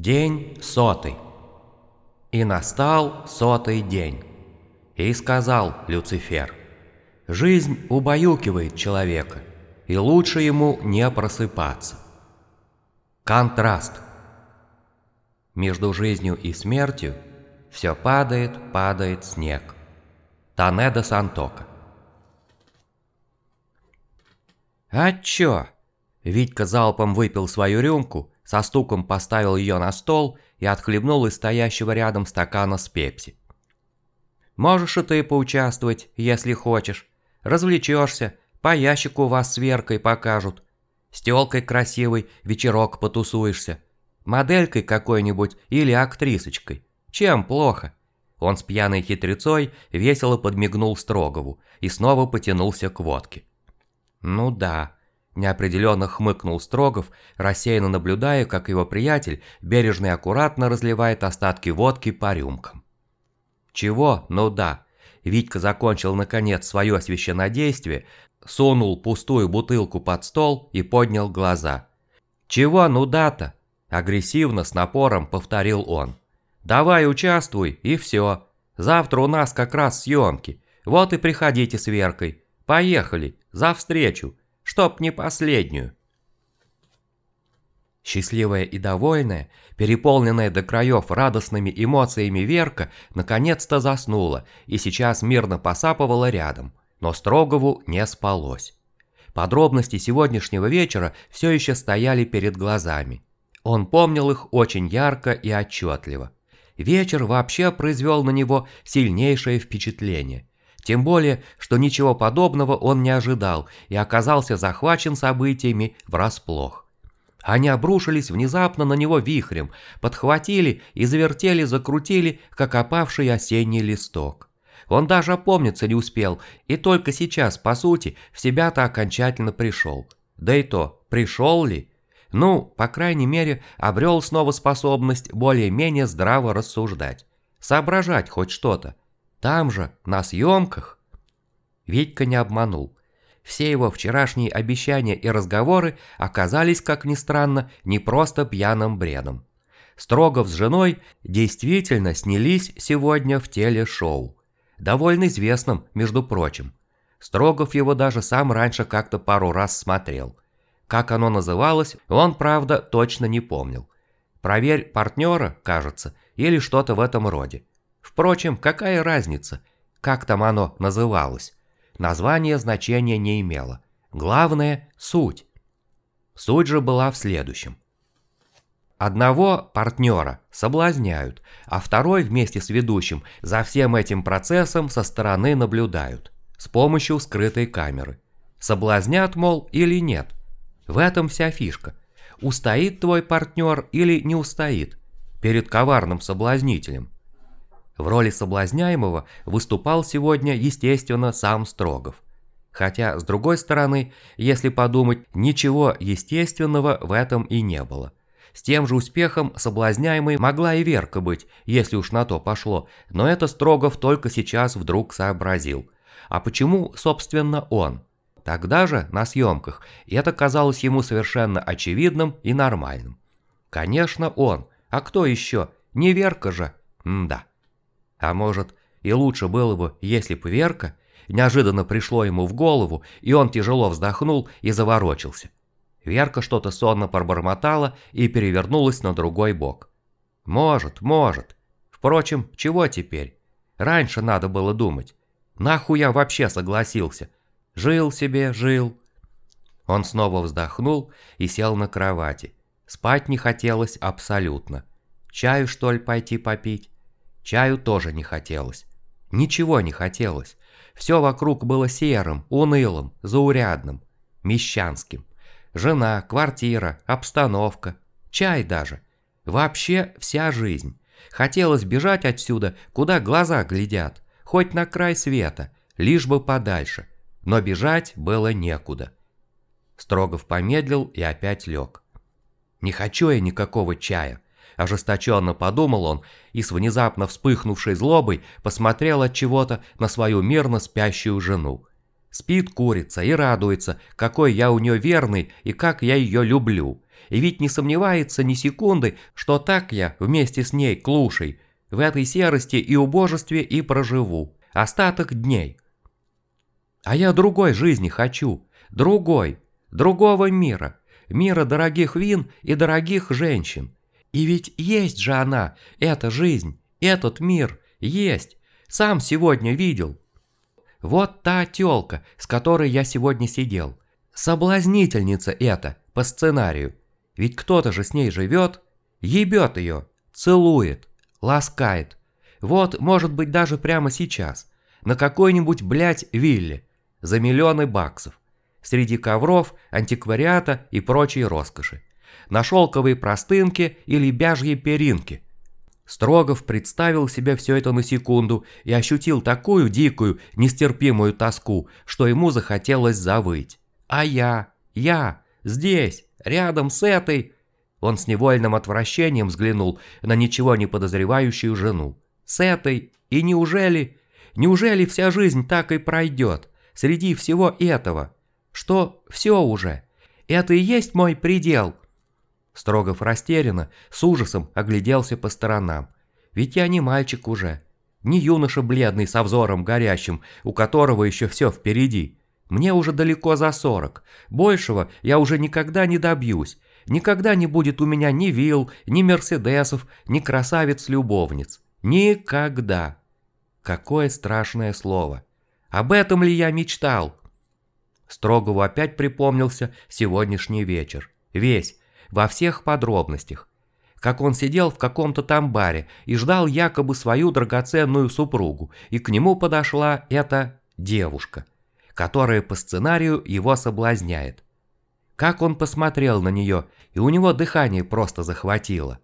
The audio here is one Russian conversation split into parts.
День сотый. И настал сотый день. И сказал Люцифер, «Жизнь убаюкивает человека, и лучше ему не просыпаться». Контраст. Между жизнью и смертью все падает, падает снег. Танеда Сантока. «А чё?» Витька залпом выпил свою рюмку, со стуком поставил ее на стол и отхлебнул из стоящего рядом стакана с пепси. «Можешь и ты поучаствовать, если хочешь. Развлечешься, по ящику вас с Веркой покажут. С красивой вечерок потусуешься. Моделькой какой-нибудь или актрисочкой. Чем плохо?» Он с пьяной хитрецой весело подмигнул Строгову и снова потянулся к водке. «Ну да», Неопределенно хмыкнул Строгов, рассеянно наблюдая, как его приятель бережно и аккуратно разливает остатки водки по рюмкам. Чего? Ну да. Витька закончил наконец свое священнодействие, сунул пустую бутылку под стол и поднял глаза. «Чего ну да-то?» – агрессивно с напором повторил он. «Давай участвуй, и все. Завтра у нас как раз съемки. Вот и приходите с Веркой. Поехали, за встречу чтоб не последнюю. Счастливая и довольная, переполненная до краев радостными эмоциями Верка, наконец-то заснула и сейчас мирно посапывала рядом, но Строгову не спалось. Подробности сегодняшнего вечера все еще стояли перед глазами. Он помнил их очень ярко и отчетливо. Вечер вообще произвел на него сильнейшее впечатление. Тем более, что ничего подобного он не ожидал и оказался захвачен событиями врасплох. Они обрушились внезапно на него вихрем, подхватили и завертели, закрутили, как опавший осенний листок. Он даже опомниться не успел, и только сейчас, по сути, в себя-то окончательно пришел. Да и то, пришел ли? Ну, по крайней мере, обрел снова способность более-менее здраво рассуждать. Соображать хоть что-то. Там же, на съемках. Витька не обманул. Все его вчерашние обещания и разговоры оказались, как ни странно, не просто пьяным бредом. Строгов с женой действительно снялись сегодня в телешоу. Довольно известном, между прочим. Строгов его даже сам раньше как-то пару раз смотрел. Как оно называлось, он, правда, точно не помнил. «Проверь партнера», кажется, или что-то в этом роде. Впрочем, какая разница, как там оно называлось? Название значения не имело. Главное – суть. Суть же была в следующем. Одного партнера соблазняют, а второй вместе с ведущим за всем этим процессом со стороны наблюдают. С помощью скрытой камеры. Соблазнят, мол, или нет. В этом вся фишка. Устоит твой партнер или не устоит перед коварным соблазнителем. В роли соблазняемого выступал сегодня, естественно, сам Строгов. Хотя, с другой стороны, если подумать, ничего естественного в этом и не было. С тем же успехом соблазняемой могла и Верка быть, если уж на то пошло, но это Строгов только сейчас вдруг сообразил. А почему, собственно, он? Тогда же, на съемках, это казалось ему совершенно очевидным и нормальным. Конечно, он. А кто еще? Не Верка же? М да. А может, и лучше было бы, если бы Верка неожиданно пришло ему в голову, и он тяжело вздохнул и заворочился. Верка что-то сонно пробормотала и перевернулась на другой бок. Может, может. Впрочем, чего теперь? Раньше надо было думать. Нахуй я вообще согласился? Жил себе, жил. Он снова вздохнул и сел на кровати. Спать не хотелось абсолютно. Чаю, что ли, пойти попить? Чаю тоже не хотелось. Ничего не хотелось. Все вокруг было серым, унылым, заурядным, мещанским. Жена, квартира, обстановка, чай даже. Вообще вся жизнь. Хотелось бежать отсюда, куда глаза глядят, хоть на край света, лишь бы подальше. Но бежать было некуда. Строгов помедлил и опять лег. «Не хочу я никакого чая», Ожесточенно подумал он и с внезапно вспыхнувшей злобой посмотрел от чего-то на свою мирно спящую жену. Спит курица и радуется, какой я у нее верный и как я ее люблю. И ведь не сомневается ни секунды, что так я вместе с ней, клушей, в этой серости и убожестве и проживу. Остаток дней. А я другой жизни хочу. Другой. Другого мира. Мира дорогих вин и дорогих женщин. И ведь есть же она, эта жизнь, этот мир, есть. Сам сегодня видел. Вот та тёлка, с которой я сегодня сидел. Соблазнительница эта, по сценарию. Ведь кто-то же с ней живет, ебет ее, целует, ласкает. Вот, может быть, даже прямо сейчас. На какой-нибудь, блядь, вилле. За миллионы баксов. Среди ковров, антиквариата и прочей роскоши. На шелковые простынки или бяжьи перинки – Строгов представил себе все это на секунду и ощутил такую дикую, нестерпимую тоску, что ему захотелось завыть. «А я? Я? Здесь? Рядом с этой?» Он с невольным отвращением взглянул на ничего не подозревающую жену. «С этой? И неужели? Неужели вся жизнь так и пройдет? Среди всего этого? Что все уже? Это и есть мой предел?» Строгов растерянно, с ужасом огляделся по сторонам. Ведь я не мальчик уже. Не юноша бледный со взором горящим, у которого еще все впереди. Мне уже далеко за сорок. Большего я уже никогда не добьюсь. Никогда не будет у меня ни вилл, ни мерседесов, ни красавиц-любовниц. Никогда. Какое страшное слово. Об этом ли я мечтал? Строгову опять припомнился сегодняшний вечер. Весь, во всех подробностях. Как он сидел в каком-то там баре и ждал якобы свою драгоценную супругу, и к нему подошла эта девушка, которая по сценарию его соблазняет. Как он посмотрел на нее, и у него дыхание просто захватило.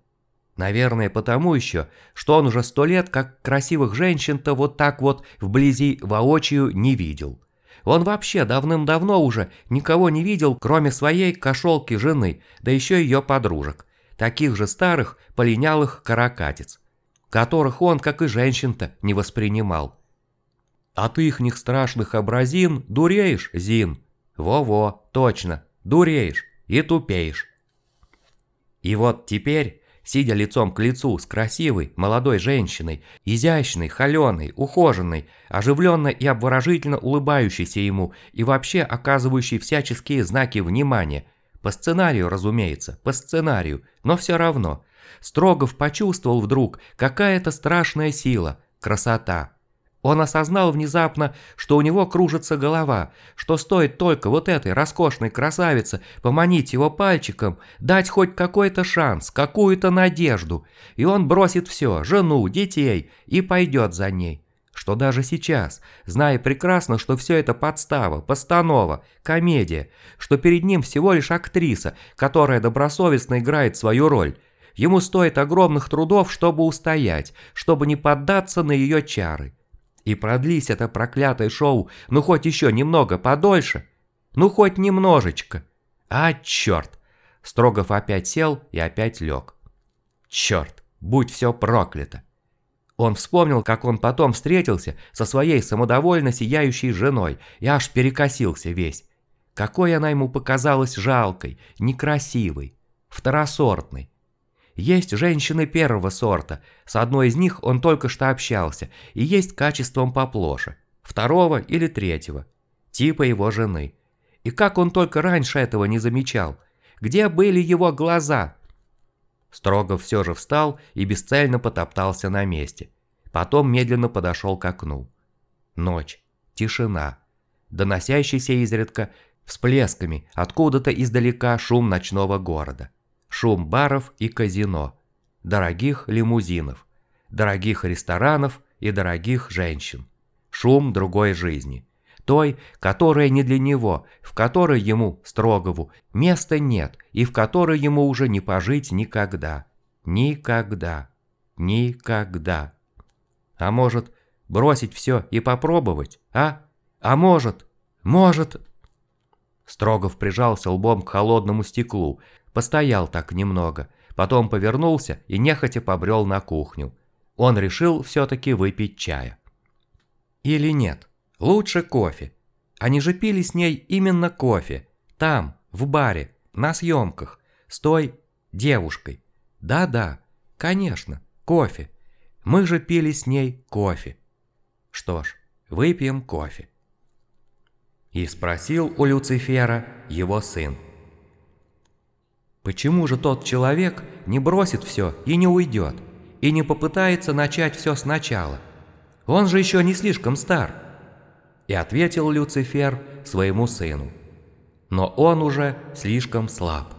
Наверное, потому еще, что он уже сто лет как красивых женщин-то вот так вот вблизи воочию не видел. Он вообще давным-давно уже никого не видел, кроме своей кошелки жены, да еще ее подружек, таких же старых, полинялых каракатиц, которых он, как и женщин-то, не воспринимал. От «А ихних страшных образин дуреешь, Зин? Во-во, точно, дуреешь и тупеешь. И вот теперь сидя лицом к лицу с красивой молодой женщиной, изящной, холеной, ухоженной, оживленно и обворожительно улыбающейся ему и вообще оказывающей всяческие знаки внимания. По сценарию, разумеется, по сценарию, но все равно. Строгов почувствовал вдруг какая-то страшная сила, красота, он осознал внезапно, что у него кружится голова, что стоит только вот этой роскошной красавице поманить его пальчиком, дать хоть какой-то шанс, какую-то надежду, и он бросит все, жену, детей, и пойдет за ней. Что даже сейчас, зная прекрасно, что все это подстава, постанова, комедия, что перед ним всего лишь актриса, которая добросовестно играет свою роль, ему стоит огромных трудов, чтобы устоять, чтобы не поддаться на ее чары. И продлись это проклятое шоу, ну хоть еще немного подольше. Ну хоть немножечко. А черт. Строгов опять сел и опять лег. Черт, будь все проклято. Он вспомнил, как он потом встретился со своей самодовольно сияющей женой и аж перекосился весь. Какой она ему показалась жалкой, некрасивой, второсортной. Есть женщины первого сорта, с одной из них он только что общался, и есть качеством поплоше, второго или третьего, типа его жены. И как он только раньше этого не замечал? Где были его глаза? Строгов все же встал и бесцельно потоптался на месте. Потом медленно подошел к окну. Ночь, тишина, доносящийся изредка всплесками откуда-то издалека шум ночного города шум баров и казино, дорогих лимузинов, дорогих ресторанов и дорогих женщин, шум другой жизни, той, которая не для него, в которой ему, Строгову, места нет и в которой ему уже не пожить никогда, никогда, никогда. А может, бросить все и попробовать, а? А может, может... Строгов прижался лбом к холодному стеклу, Постоял так немного, потом повернулся и нехотя побрел на кухню. Он решил все-таки выпить чая. Или нет, лучше кофе. Они же пили с ней именно кофе. Там, в баре, на съемках. с той девушкой. Да-да, конечно, кофе. Мы же пили с ней кофе. Что ж, выпьем кофе. И спросил у Люцифера его сын. Почему же тот человек не бросит все и не уйдет, и не попытается начать все сначала? Он же еще не слишком стар. И ответил Люцифер своему сыну. Но он уже слишком слаб.